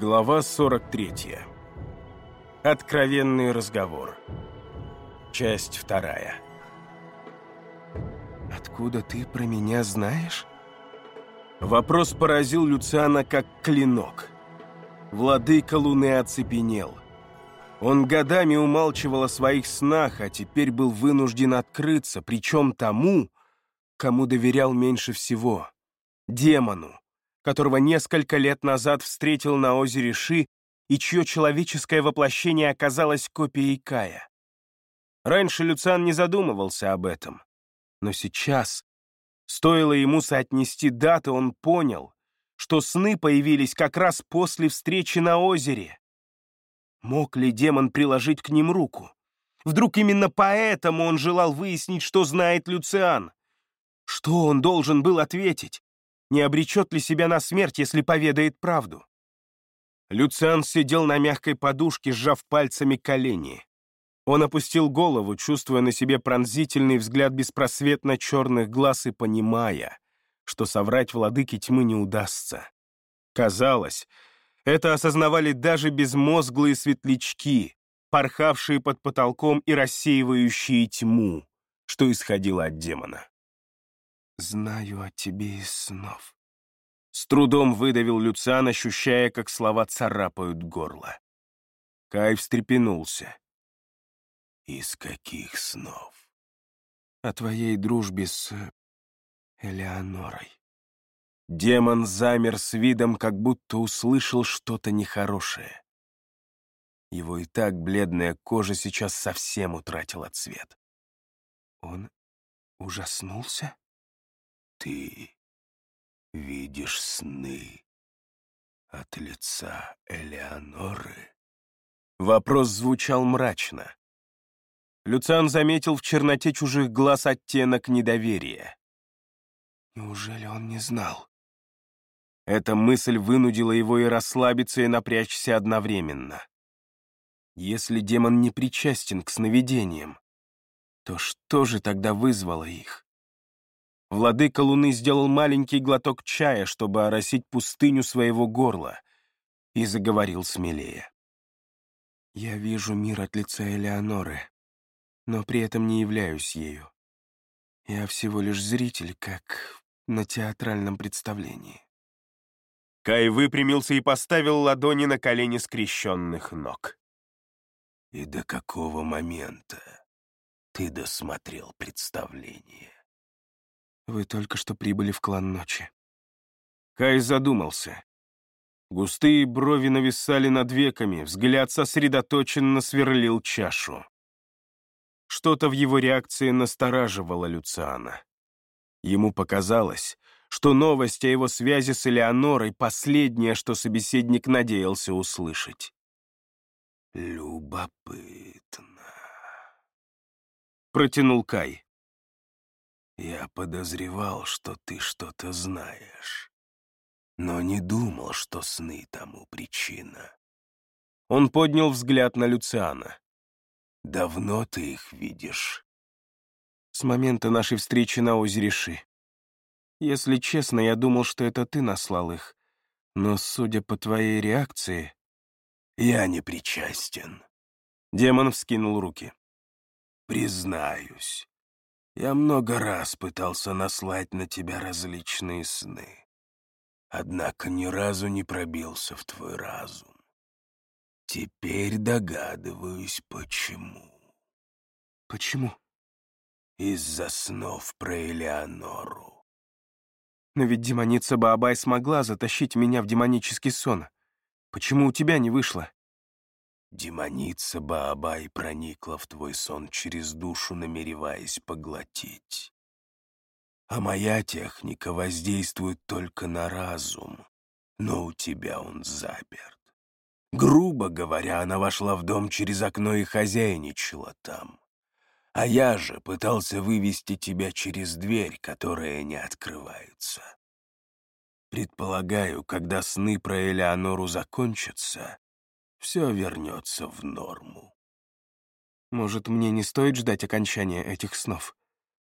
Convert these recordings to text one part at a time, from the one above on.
Глава 43. Откровенный разговор. Часть вторая. «Откуда ты про меня знаешь?» Вопрос поразил Люциана как клинок. Владыка Луны оцепенел. Он годами умалчивал о своих снах, а теперь был вынужден открыться, причем тому, кому доверял меньше всего — демону, которого несколько лет назад встретил на озере Ши и чье человеческое воплощение оказалось копией Кая. Раньше Люциан не задумывался об этом, но сейчас, стоило ему соотнести даты, он понял, что сны появились как раз после встречи на озере. Мог ли демон приложить к ним руку? Вдруг именно поэтому он желал выяснить, что знает Люциан? Что он должен был ответить? Не обречет ли себя на смерть, если поведает правду. Люциан сидел на мягкой подушке, сжав пальцами колени. Он опустил голову, чувствуя на себе пронзительный взгляд беспросветно черных глаз и понимая, что соврать владыке тьмы не удастся. Казалось, это осознавали даже безмозглые светлячки, порхавшие под потолком и рассеивающие тьму, что исходило от демона. «Знаю о тебе из снов». С трудом выдавил Люциан, ощущая, как слова царапают горло. Кай встрепенулся. «Из каких снов?» «О твоей дружбе с Элеонорой». Демон замер с видом, как будто услышал что-то нехорошее. Его и так бледная кожа сейчас совсем утратила цвет. Он ужаснулся? Ты видишь сны от лица Элеоноры?» Вопрос звучал мрачно. Люциан заметил в черноте чужих глаз оттенок недоверия. Неужели он не знал? Эта мысль вынудила его и расслабиться, и напрячься одновременно. Если демон не причастен к сновидениям, то что же тогда вызвало их? Владыка Луны сделал маленький глоток чая, чтобы оросить пустыню своего горла, и заговорил смелее. «Я вижу мир от лица Элеоноры, но при этом не являюсь ею. Я всего лишь зритель, как на театральном представлении». Кай выпрямился и поставил ладони на колени скрещенных ног. «И до какого момента ты досмотрел представление?» Вы только что прибыли в клан ночи. Кай задумался. Густые брови нависали над веками, взгляд сосредоточенно сверлил чашу. Что-то в его реакции настораживало Люциана. Ему показалось, что новость о его связи с Элеонорой — последнее, что собеседник надеялся услышать. «Любопытно», — протянул Кай. Я подозревал, что ты что-то знаешь, но не думал, что сны тому причина. Он поднял взгляд на Люциана. «Давно ты их видишь?» «С момента нашей встречи на озере Ши. Если честно, я думал, что это ты наслал их, но, судя по твоей реакции...» «Я не причастен». Демон вскинул руки. «Признаюсь, я много раз пытался наслать на тебя различные сны, однако ни разу не пробился в твой разум. Теперь догадываюсь, почему. Почему? Из-за снов про Элеонору. Но ведь демоница Баабай смогла затащить меня в демонический сон. Почему у тебя не вышло? Демоница Баабай проникла в твой сон через душу, намереваясь поглотить. А моя техника воздействует только на разум, но у тебя он заперт. Грубо говоря, она вошла в дом через окно и хозяйничала там. А я же пытался вывести тебя через дверь, которая не открывается. Предполагаю, когда сны про Элеонору закончатся, все вернется в норму. Может, мне не стоит ждать окончания этих снов?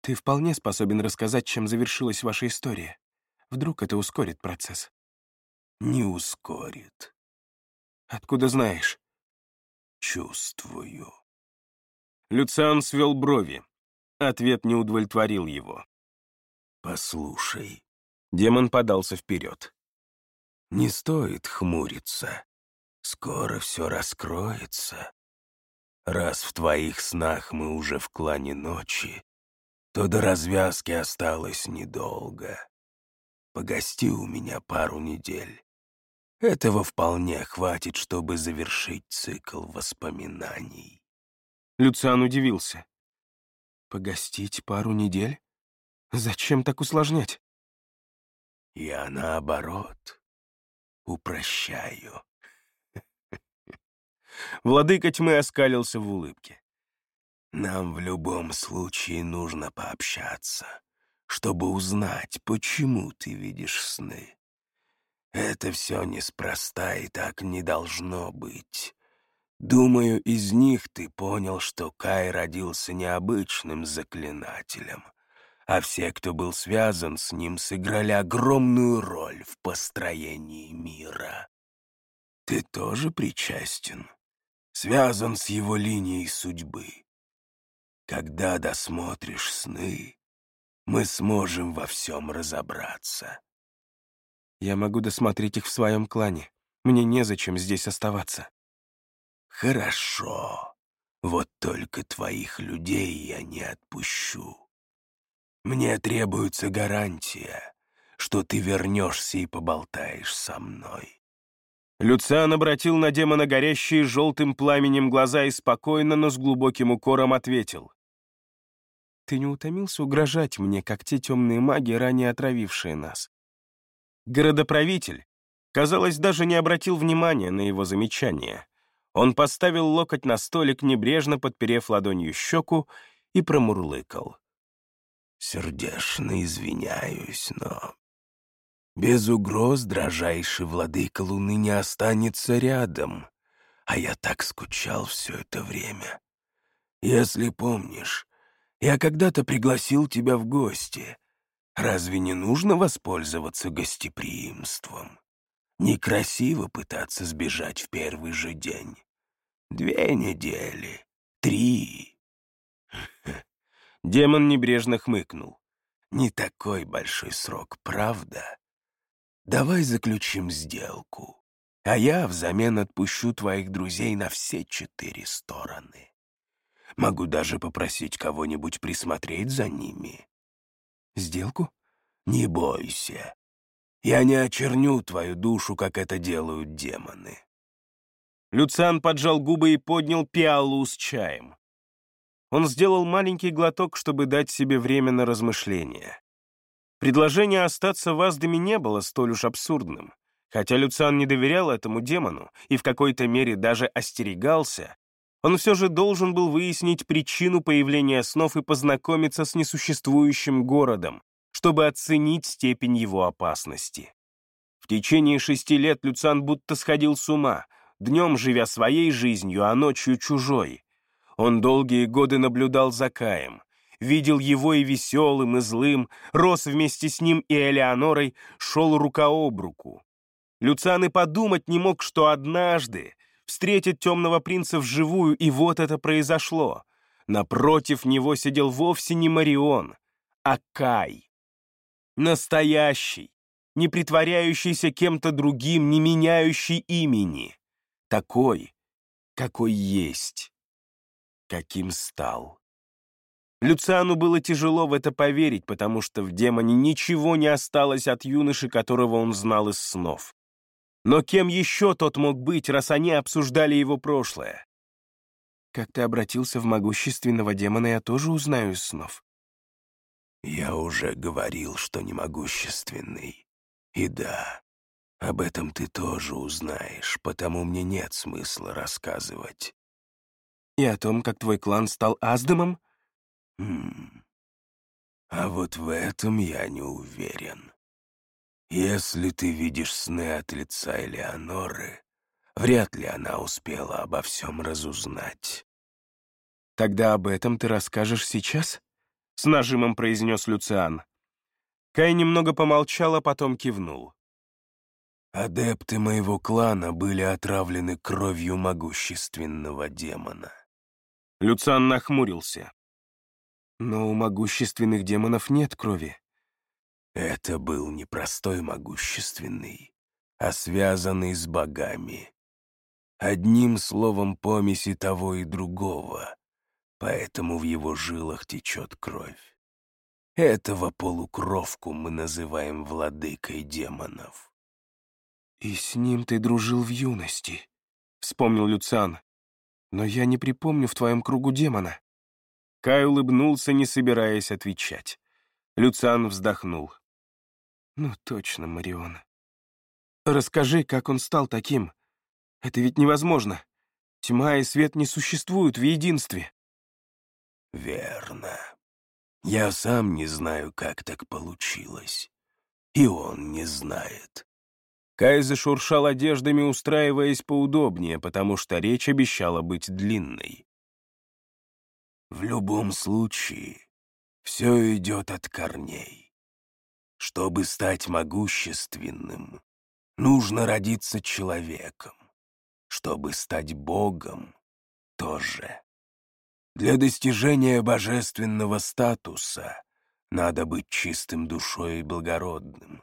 Ты вполне способен рассказать, чем завершилась ваша история. Вдруг это ускорит процесс? Не ускорит. Откуда знаешь? Чувствую. Люциан свел брови. Ответ не удовлетворил его. Послушай. Демон подался вперед. Не стоит хмуриться. Скоро все раскроется. Раз в твоих снах мы уже в клане ночи, то до развязки осталось недолго. Погости у меня пару недель. Этого вполне хватит, чтобы завершить цикл воспоминаний. Люциан удивился. Погостить пару недель? Зачем так усложнять? Я, наоборот, упрощаю. Владыка тьмы оскалился в улыбке. Нам в любом случае нужно пообщаться, чтобы узнать, почему ты видишь сны. Это все неспроста и так не должно быть. Думаю, из них ты понял, что Кай родился необычным заклинателем, а все, кто был связан с ним, сыграли огромную роль в построении мира. Ты тоже причастен, связан с его линией судьбы. Когда досмотришь сны, мы сможем во всем разобраться. Я могу досмотреть их в своем клане. Мне незачем здесь оставаться. Хорошо. Вот только твоих людей я не отпущу. Мне требуется гарантия, что ты вернешься и поболтаешь со мной. Люциан обратил на демона горящие желтым пламенем глаза и спокойно, но с глубоким укором ответил. «Ты не утомился угрожать мне, как те темные маги, ранее отравившие нас?» Городоправитель, казалось, даже не обратил внимания на его замечание. Он поставил локоть на столик, небрежно подперев ладонью щеку, и промурлыкал. «Сердечно извиняюсь, но без угроз дрожайший владыка Луны не останется рядом, а я так скучал все это время. Если помнишь, я когда-то пригласил тебя в гости. Разве не нужно воспользоваться гостеприимством? Некрасиво пытаться сбежать в первый же день. Две недели, три. Демон небрежно хмыкнул. Не такой большой срок, правда? Давай заключим сделку, а я взамен отпущу твоих друзей на все четыре стороны. Могу даже попросить кого-нибудь присмотреть за ними. Сделку? Не бойся. Я не очерню твою душу, как это делают демоны. Люциан поджал губы и поднял пиалу с чаем. Он сделал маленький глоток, чтобы дать себе время на размышления. Предложение остаться в Аздаме не было столь уж абсурдным. Хотя Люциан не доверял этому демону и в какой-то мере даже остерегался, он все же должен был выяснить причину появления снов и познакомиться с несуществующим городом, чтобы оценить степень его опасности. В течение шести лет Люциан будто сходил с ума, днем живя своей жизнью, а ночью чужой. Он долгие годы наблюдал за Каем, видел его и веселым, и злым, рос вместе с ним и Элеонорой, шел рука об руку. Люциан и подумать не мог, что однажды встретит темного принца вживую, и вот это произошло. Напротив него сидел вовсе не Марион, а Кай. Настоящий, не притворяющийся кем-то другим, не меняющий имени. Такой, какой есть, каким стал. Люциану было тяжело в это поверить, потому что в демоне ничего не осталось от юноши, которого он знал из снов. Но кем еще тот мог быть, раз они обсуждали его прошлое? Как ты обратился в могущественного демона, я тоже узнаю из снов. Я уже говорил, что не могущественный. И да, об этом ты тоже узнаешь, потому мне нет смысла рассказывать. И о том, как твой клан стал Аздамом? Хм. А вот в этом я не уверен. Если ты видишь сны от лица Элеоноры, вряд ли она успела обо всем разузнать. «Тогда об этом ты расскажешь сейчас?» — с нажимом произнес Люциан. Кай немного помолчал, а потом кивнул. Адепты моего клана были отравлены кровью могущественного демона. Люциан нахмурился. Но у могущественных демонов нет крови. Это был не простой могущественный, а связанный с богами. Одним словом помеси того и другого, поэтому в его жилах течет кровь. Этого полукровку мы называем владыкой демонов. «И с ним ты дружил в юности», — вспомнил Люциан. «Но я не припомню в твоем кругу демона». Кай улыбнулся, не собираясь отвечать. Люциан вздохнул. «Ну точно, Марион. Расскажи, как он стал таким. Это ведь невозможно. Тьма и свет не существуют в единстве». «Верно. Я сам не знаю, как так получилось. И он не знает». Кай зашуршал одеждами, устраиваясь поудобнее, потому что речь обещала быть длинной. «В любом случае, все идет от корней. Чтобы стать могущественным, нужно родиться человеком. Чтобы стать Богом, тоже. Для достижения божественного статуса надо быть чистым душой и благородным,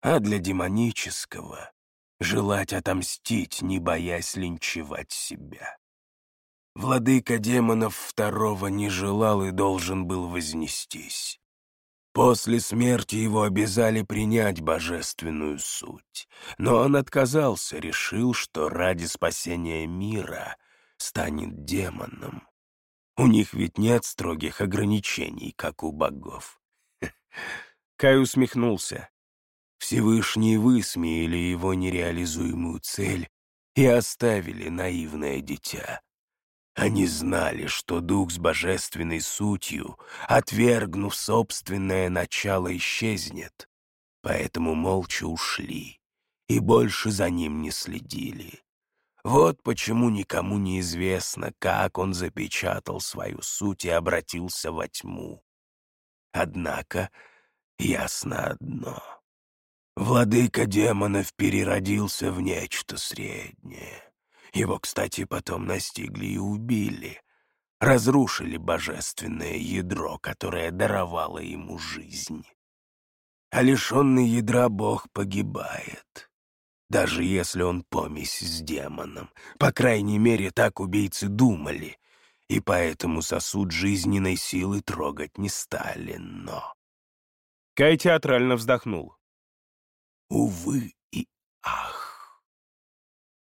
а для демонического — желать отомстить, не боясь линчевать себя. Владыка демонов второго не желал и должен был вознестись. После смерти его обязали принять божественную суть, но он отказался, решил, что ради спасения мира станет демоном. У них ведь нет строгих ограничений, как у богов. Кай усмехнулся. Всевышние высмеяли его нереализуемую цель и оставили наивное дитя. Они знали, что дух с божественной сутью, отвергнув собственное начало, исчезнет, поэтому молча ушли и больше за ним не следили. Вот почему никому не известно, как он запечатал свою суть и обратился во тьму. Однако ясно одно. Владыка демонов переродился в нечто среднее. Его, кстати, потом настигли и убили. Разрушили божественное ядро, которое даровало ему жизнь. А лишенный ядра бог погибает. Даже если он помесь с демоном. По крайней мере, так убийцы думали. И поэтому сосуд жизненной силы трогать не стали, но... Кай театрально вздохнул. Увы и ах.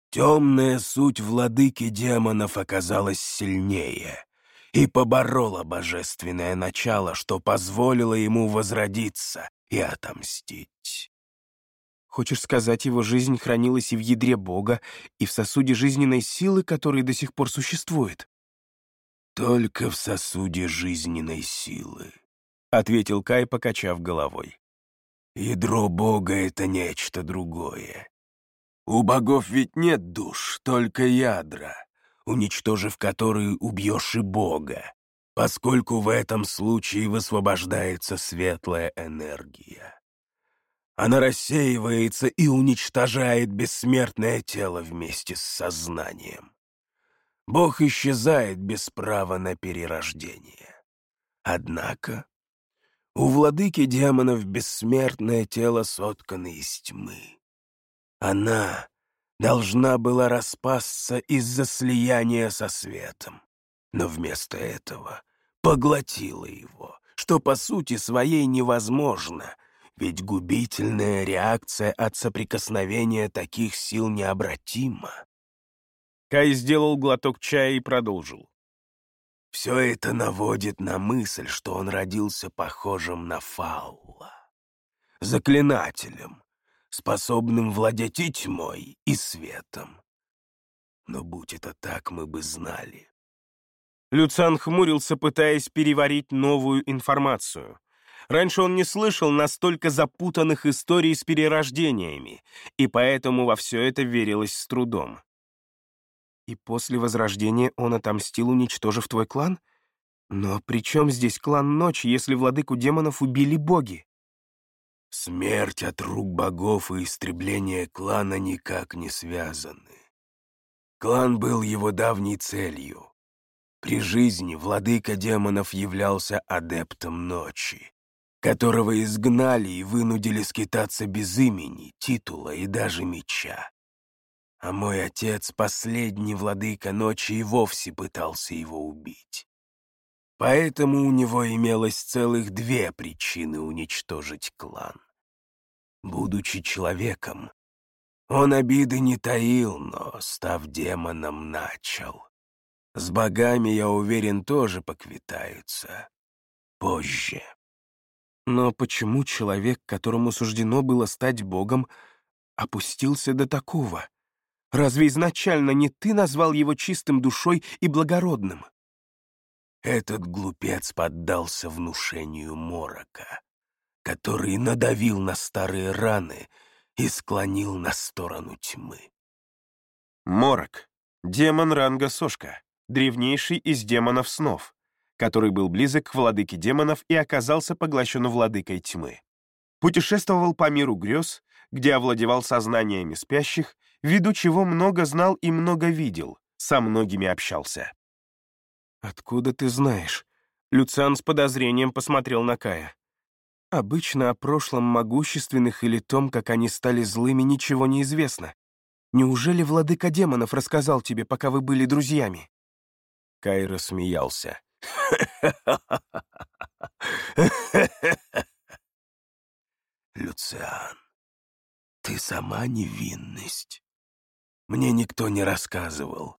Темная суть владыки демонов оказалась сильнее и поборола божественное начало, что позволило ему возродиться и отомстить. Хочешь сказать, его жизнь хранилась и в ядре Бога, и в сосуде жизненной силы, который до сих пор существует? «Только в сосуде жизненной силы», — ответил Кай, покачав головой. «Ядро Бога — это нечто другое. У богов ведь нет душ, только ядра, уничтожив которые убьешь и бога, поскольку в этом случае высвобождается светлая энергия. Она рассеивается и уничтожает бессмертное тело вместе с сознанием. Бог исчезает без права на перерождение. Однако у владыки демонов бессмертное тело соткано из тьмы. Она должна была распасться из-за слияния со светом, но вместо этого поглотила его, что по сути своей невозможно, ведь губительная реакция от соприкосновения таких сил необратима. Кай сделал глоток чая и продолжил. Все это наводит на мысль, что он родился похожим на Фаула, заклинателем, способным владеть и тьмой, и светом. Но будь это так, мы бы знали. Люциан хмурился, пытаясь переварить новую информацию. Раньше он не слышал настолько запутанных историй с перерождениями, и поэтому во все это верилось с трудом. И после Возрождения он отомстил, уничтожив твой клан? Но при чем здесь клан Ночи, если владыку демонов убили боги? Смерть от рук богов и истребление клана никак не связаны. Клан был его давней целью. При жизни владыка демонов являлся адептом ночи, которого изгнали и вынудили скитаться без имени, титула и даже меча. А мой отец, последний владыка ночи, и вовсе пытался его убить. Поэтому у него имелось целых две причины уничтожить клан. Будучи человеком, он обиды не таил, но, став демоном, начал. С богами, я уверен, тоже поквитаются. Позже. Но почему человек, которому суждено было стать богом, опустился до такого? Разве изначально не ты назвал его чистым душой и благородным? Этот глупец поддался внушению Морока, который надавил на старые раны и склонил на сторону тьмы. Морок — демон ранга Сошка, древнейший из демонов снов, который был близок к владыке демонов и оказался поглощен владыкой тьмы. Путешествовал по миру грез, где овладевал сознаниями спящих, ввиду чего много знал и много видел, со многими общался. «Откуда ты знаешь?» Люциан с подозрением посмотрел на Кая. «Обычно о прошлом могущественных или том, как они стали злыми, ничего не известно. Неужели владыка демонов рассказал тебе, пока вы были друзьями?» Кай рассмеялся. Люциан, ты сама невинность. Мне никто не рассказывал.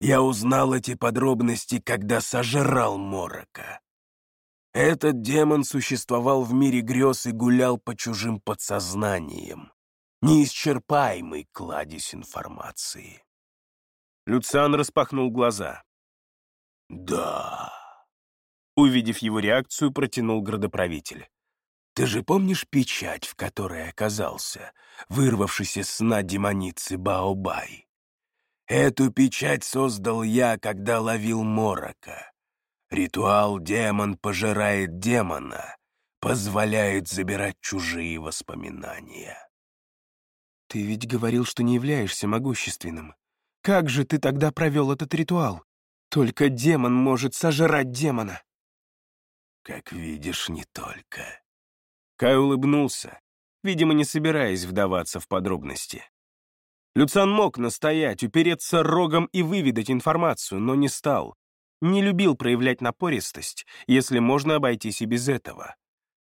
Я узнал эти подробности, когда сожрал Морока. Этот демон существовал в мире грез и гулял по чужим подсознаниям. Неисчерпаемый кладезь информации. Люциан распахнул глаза. «Да». Увидев его реакцию, протянул градоправитель. «Ты же помнишь печать, в которой оказался, вырвавшись из сна демоницы Баобай? Эту печать создал я, когда ловил морока. Ритуал «Демон пожирает демона» позволяет забирать чужие воспоминания. «Ты ведь говорил, что не являешься могущественным. Как же ты тогда провел этот ритуал?» Только демон может сожрать демона. Как видишь, не только. Кай улыбнулся, видимо, не собираясь вдаваться в подробности. Люцан мог настоять, упереться рогом и выведать информацию, но не стал. Не любил проявлять напористость, если можно обойтись и без этого.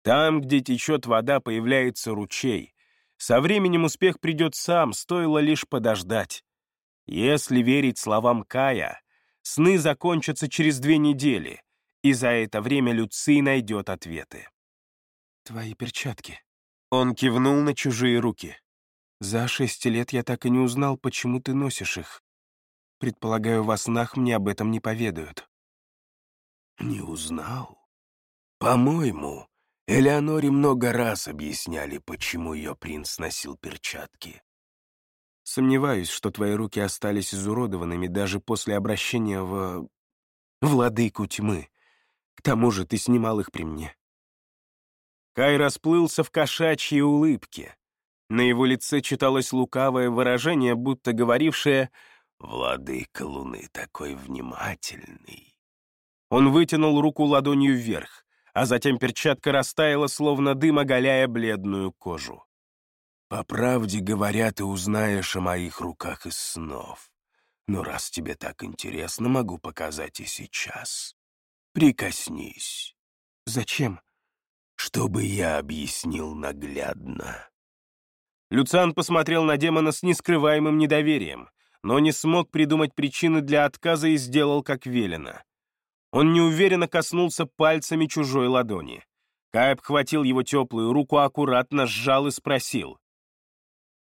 Там, где течет вода, появляется ручей. Со временем успех придет сам, стоило лишь подождать. Если верить словам Кая, Сны закончатся через две недели, и за это время Люций найдет ответы. «Твои перчатки». Он кивнул на чужие руки. «За шесть лет я так и не узнал, почему ты носишь их. Предполагаю, во снах мне об этом не поведают». «Не узнал? По-моему, Элеоноре много раз объясняли, почему ее принц носил перчатки. Сомневаюсь, что твои руки остались изуродованными даже после обращения в... владыку тьмы. К тому же ты снимал их при мне. Кай расплылся в кошачьей улыбке. На его лице читалось лукавое выражение, будто говорившее «Владыка Луны такой внимательный». Он вытянул руку ладонью вверх, а затем перчатка растаяла, словно дым, оголяя бледную кожу. По правде говоря, ты узнаешь о моих руках из снов. Но раз тебе так интересно, могу показать и сейчас. Прикоснись. Зачем? Чтобы я объяснил наглядно. Люциан посмотрел на демона с нескрываемым недоверием, но не смог придумать причины для отказа и сделал, как велено. Он неуверенно коснулся пальцами чужой ладони. Кай обхватил его теплую руку, аккуратно сжал и спросил.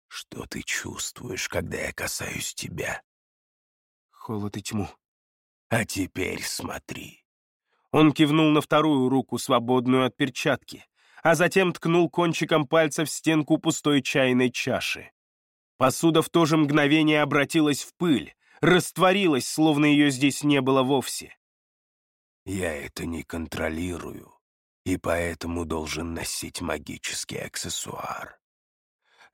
Что ты чувствуешь, когда я касаюсь тебя? Холод и тьму. А теперь смотри. Он кивнул на вторую руку, свободную от перчатки, а затем ткнул кончиком пальца в стенку пустой чайной чаши. Посуда в то же мгновение обратилась в пыль, растворилась, словно ее здесь не было вовсе. Я это не контролирую. и поэтому должен носить магический аксессуар.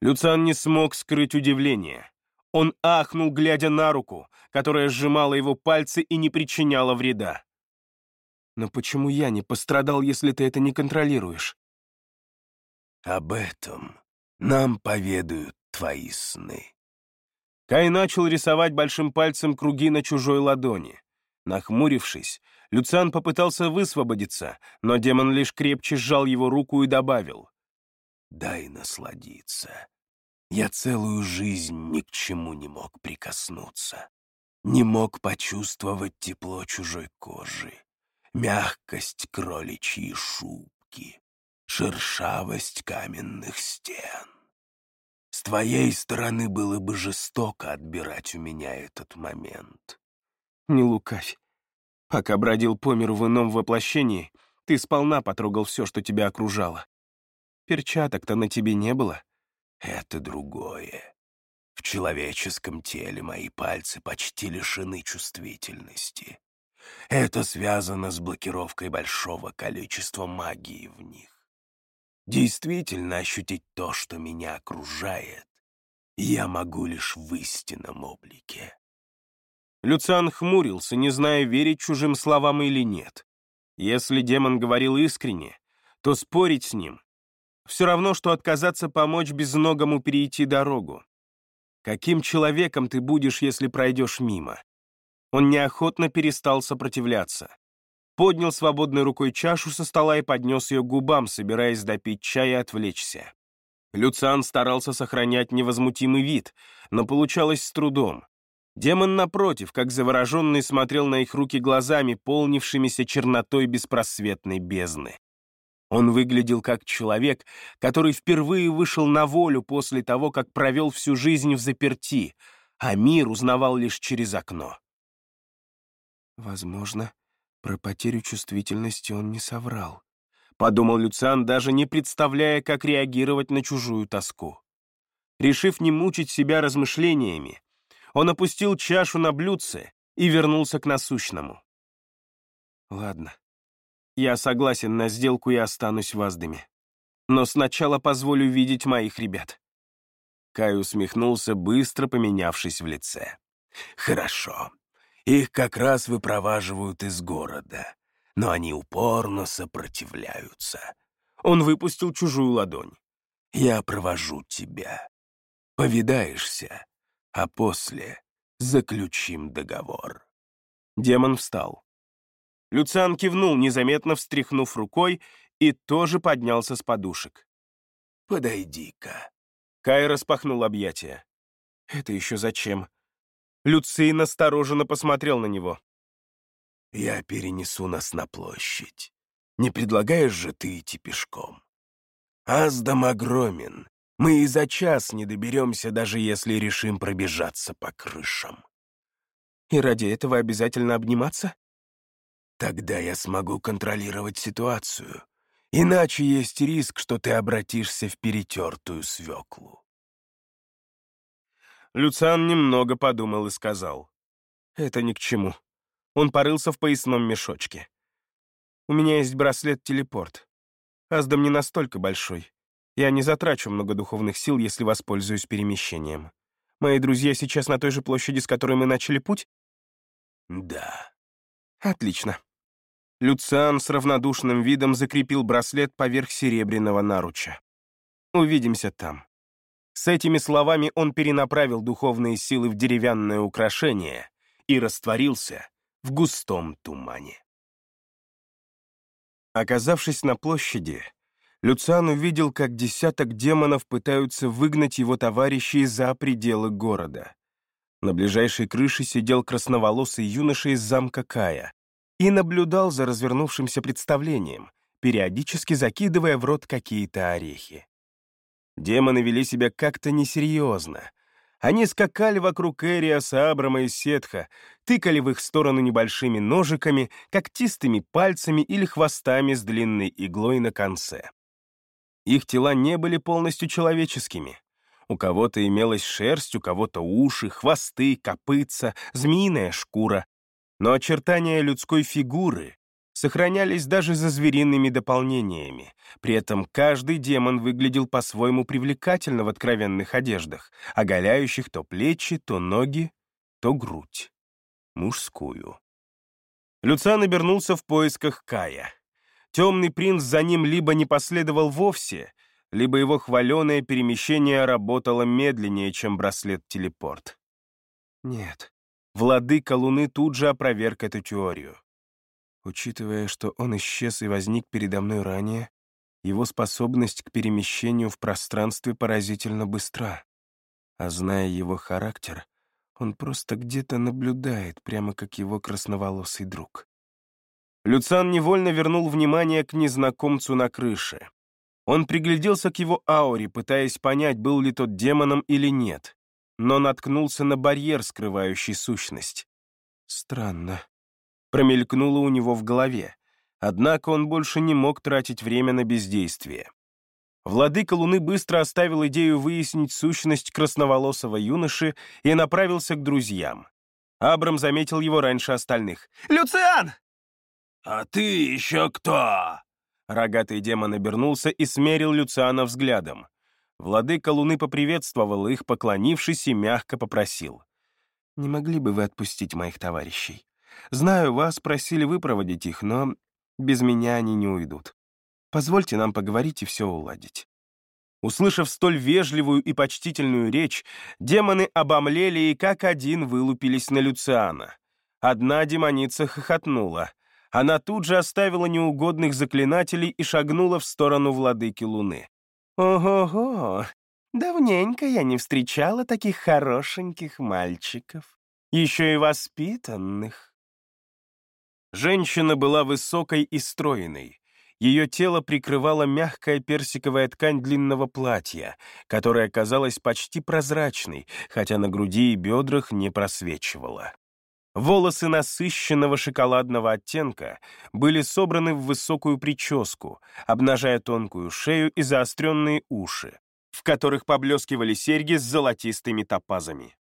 Люциан не смог скрыть удивление. Он ахнул, глядя на руку, которая сжимала его пальцы и не причиняла вреда. «Но почему я не пострадал, если ты это не контролируешь?» «Об этом нам поведают твои сны». Кай начал рисовать большим пальцем круги на чужой ладони. Нахмурившись, Люциан попытался высвободиться, но демон лишь крепче сжал его руку и добавил. «Дай насладиться. Я целую жизнь ни к чему не мог прикоснуться. Не мог почувствовать тепло чужой кожи, мягкость кроличьей шубки, шершавость каменных стен. Твоей стороны было бы жестоко отбирать у меня этот момент. Не лукавь. Пока бродил по миру в ином воплощении, ты сполна потрогал все, что тебя окружало. Перчаток-то на тебе не было. Это другое. В человеческом теле мои пальцы почти лишены чувствительности. Это связано с блокировкой большого количества магии в них. Действительно ощутить то, что меня окружает, я могу лишь в истинном облике. Люциан хмурился, не зная, верить чужим словам или нет. Если демон говорил искренне, то спорить с ним — все равно, что отказаться помочь безногому перейти дорогу. Каким человеком ты будешь, если пройдешь мимо? Он неохотно перестал сопротивляться. Поднял свободной рукой чашу со стола и поднес ее к губам, собираясь допить чай и отвлечься. Люциан старался сохранять невозмутимый вид, но получалось с трудом. Демон, напротив, как завороженный, смотрел на их руки глазами, полнившимися чернотой беспросветной бездны. Он выглядел как человек, который впервые вышел на волю после того, как провел всю жизнь в заперти, а мир узнавал лишь через окно. «Возможно, про потерю чувствительности он не соврал», — подумал Люциан, даже не представляя, как реагировать на чужую тоску. Решив не мучить себя размышлениями, он опустил чашу на блюдце и вернулся к насущному. «Ладно, я согласен на сделку и останусь в Аздаме. Но сначала позволю видеть моих ребят». Кай усмехнулся, быстро поменявшись в лице. «Хорошо. Их как раз выпроваживают из города, но они упорно сопротивляются». Он выпустил чужую ладонь. «Я провожу тебя. Повидаешься, а после заключим договор». Демон встал. Люциан кивнул, незаметно встряхнув рукой, и тоже поднялся с подушек. «Подойди-ка». Кай распахнул объятия. «Это еще зачем?» Люций настороженно посмотрел на него. «Я перенесу нас на площадь. Не предлагаешь же ты идти пешком? Аздам огромен, мы и за час не доберемся, даже если решим пробежаться по крышам. И ради этого обязательно обниматься? Тогда я смогу контролировать ситуацию. Иначе есть риск, что ты обратишься в перетертую свеклу. Люциан немного подумал и сказал. Это ни к чему. Он порылся в поясном мешочке. У меня есть браслет-телепорт. Аздам не настолько большой. Я не затрачу много духовных сил, если воспользуюсь перемещением. Мои друзья сейчас на той же площади, с которой мы начали путь? Да. Отлично. Люциан с равнодушным видом закрепил браслет поверх серебряного наруча. Увидимся там. С этими словами он перенаправил духовные силы в деревянное украшение и растворился в густом тумане. Оказавшись на площади, Люциан увидел, как десяток демонов пытаются выгнать его товарищей за пределы города. На ближайшей крыше сидел красноволосый юноша из замка Кая и наблюдал за развернувшимся представлением, периодически закидывая в рот какие-то орехи. Демоны вели себя как-то несерьезно. Они скакали вокруг Эриаса, Абрама и Сетха, тыкали в их сторону небольшими ножиками, когтистыми пальцами или хвостами с длинной иглой на конце. Их тела не были полностью человеческими. У кого-то имелась шерсть, у кого-то уши, хвосты, копытца, змеиная шкура. Но очертания людской фигуры сохранялись даже за звериными дополнениями. При этом каждый демон выглядел по-своему привлекательно в откровенных одеждах, оголяющих то плечи, то ноги, то грудь. Мужскую. Люциан обернулся в поисках Кая. Темный принц за ним либо не последовал вовсе, либо его хваленое перемещение работало медленнее, чем браслет-телепорт. Нет, владыка Луны тут же опроверг эту теорию. Учитывая, что он исчез и возник передо мной ранее, его способность к перемещению в пространстве поразительно быстра. А зная его характер, он просто где-то наблюдает, прямо как его красноволосый друг. Люцан невольно вернул внимание к незнакомцу на крыше. Он пригляделся к его ауре, пытаясь понять, был ли тот демоном или нет, но наткнулся на барьер, скрывающий сущность. Странно. Промелькнуло у него в голове. Однако он больше не мог тратить время на бездействие. Владыка Луны быстро оставил идею выяснить сущность красноволосого юноши и направился к друзьям. Абрам заметил его раньше остальных. «Люциан!» «А ты еще кто?» Рогатый демон обернулся и смерил Люциана взглядом. Владыка Луны поприветствовал их, поклонившись и мягко попросил. «Не могли бы вы отпустить моих товарищей? Знаю, вас просили выпроводить их, но без меня они не уйдут. Позвольте нам поговорить и все уладить». Услышав столь вежливую и почтительную речь, демоны обомлели и как один вылупились на Люциана. Одна демоница хохотнула — она тут же оставила неугодных заклинателей и шагнула в сторону владыки Луны. «Ого-го! Давненько я не встречала таких хорошеньких мальчиков, еще и воспитанных». Женщина была высокой и стройной. Ее тело прикрывала мягкая персиковая ткань длинного платья, которая казалась почти прозрачной, хотя на груди и бедрах не просвечивала. Волосы насыщенного шоколадного оттенка были собраны в высокую прическу, обнажая тонкую шею и заостренные уши, в которых поблескивали серьги с золотистыми топазами.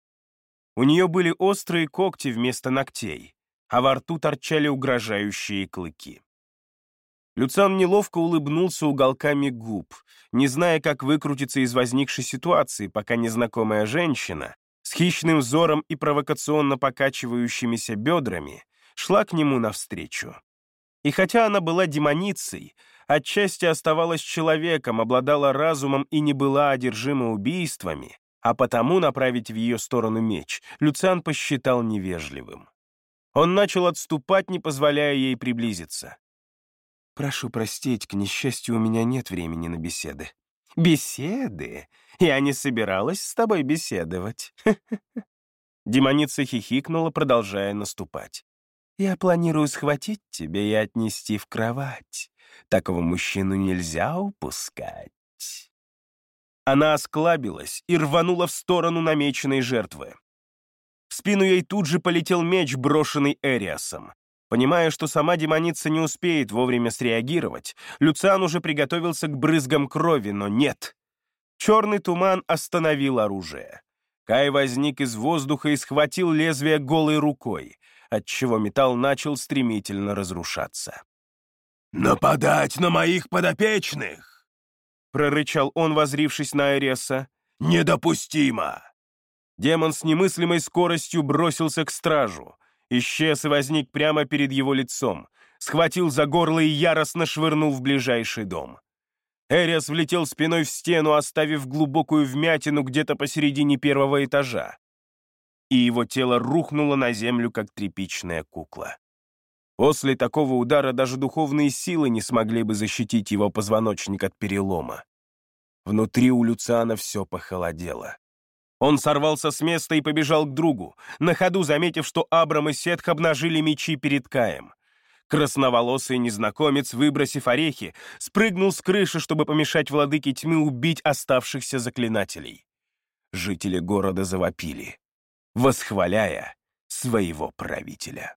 У нее были острые когти вместо ногтей, а во рту торчали угрожающие клыки. Люциан неловко улыбнулся уголками губ, не зная, как выкрутиться из возникшей ситуации, пока незнакомая женщина с хищным взором и провокационно покачивающимися бедрами, шла к нему навстречу. И хотя она была демоницей, отчасти оставалась человеком, обладала разумом и не была одержима убийствами, а потому направить в ее сторону меч Люциан посчитал невежливым. Он начал отступать, не позволяя ей приблизиться. «Прошу простить, к несчастью, у меня нет времени на беседы». «Беседы? Я не собиралась с тобой беседовать». Демоница хихикнула, продолжая наступать. «Я планирую схватить тебя и отнести в кровать. Такого мужчину нельзя упускать». Она осклабилась и рванула в сторону намеченной жертвы. Спину ей тут же полетел меч, брошенный Эриасом. Понимая, что сама демоница не успеет вовремя среагировать, Люциан уже приготовился к брызгам крови, но нет. Черный туман остановил оружие. Кай возник из воздуха и схватил лезвие голой рукой, отчего металл начал стремительно разрушаться. «Нападать на моих подопечных!» — прорычал он, возрившись на Эреса. «Недопустимо!» Демон с немыслимой скоростью бросился к стражу, исчез и возник прямо перед его лицом, схватил за горло и яростно швырнул в ближайший дом. Эриас влетел спиной в стену, оставив глубокую вмятину где-то посередине первого этажа. И его тело рухнуло на землю, как тряпичная кукла. После такого удара даже духовные силы не смогли бы защитить его позвоночник от перелома. Внутри у Люциана все похолодело. Он сорвался с места и побежал к другу, на ходу заметив, что Абрам и Сетх обнажили мечи перед Каем. Красноволосый незнакомец, выбросив орехи, спрыгнул с крыши, чтобы помешать владыке тьмы убить оставшихся заклинателей. Жители города завопили, восхваляя своего правителя.